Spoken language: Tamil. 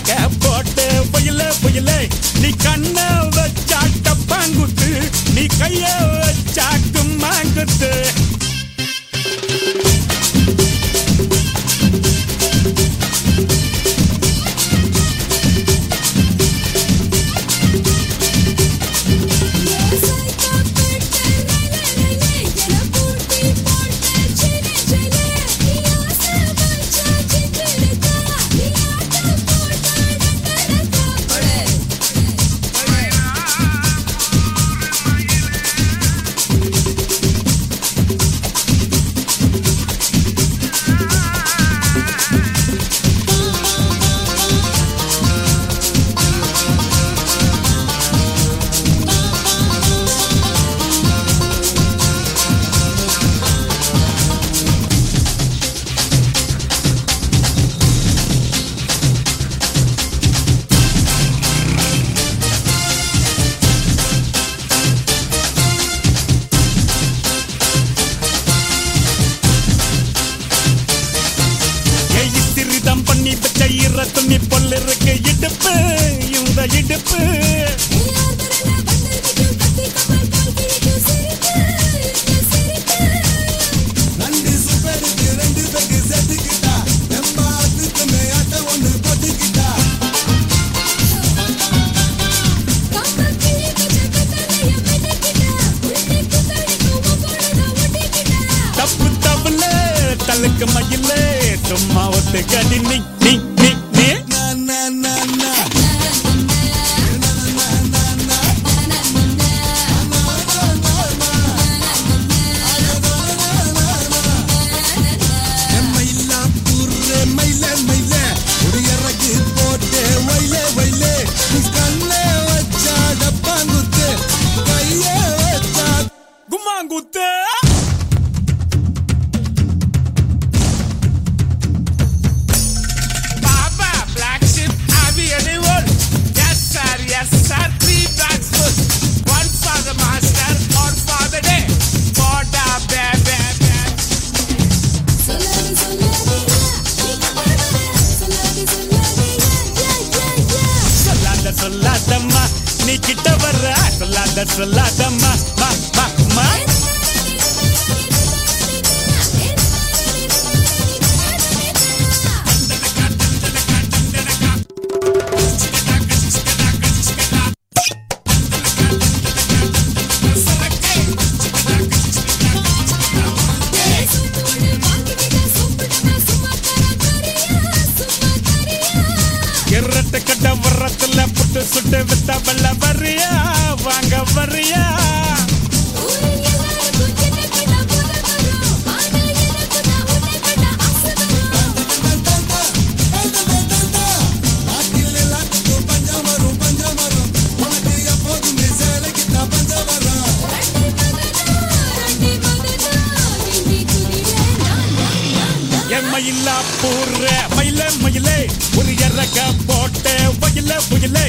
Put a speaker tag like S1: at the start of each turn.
S1: இறக்க போட்டு புயல புயல. நீ கண்ண திருதம் பண்ணி வச்ச ஈர துணி பொல்லு இருக்கு. இடுப்பு இந்த இடுப்பு. தப்பு தப்புல தலுக்கு மயில. சும்மா ஒத்து கடி நீ நீ நீ நீ.
S2: நா
S1: வர்ற சொல்லாத சொல்லாதம்மா மா மா மா எரட்ட கட்ட வர்றதுல புட்டு சுட்டு வித்த வெள்ள எம்மையில்லா பூர்ற மயில மயிலே ஒரு இறக்க போட்ட வயல புயலே.